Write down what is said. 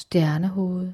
Stjernehoved.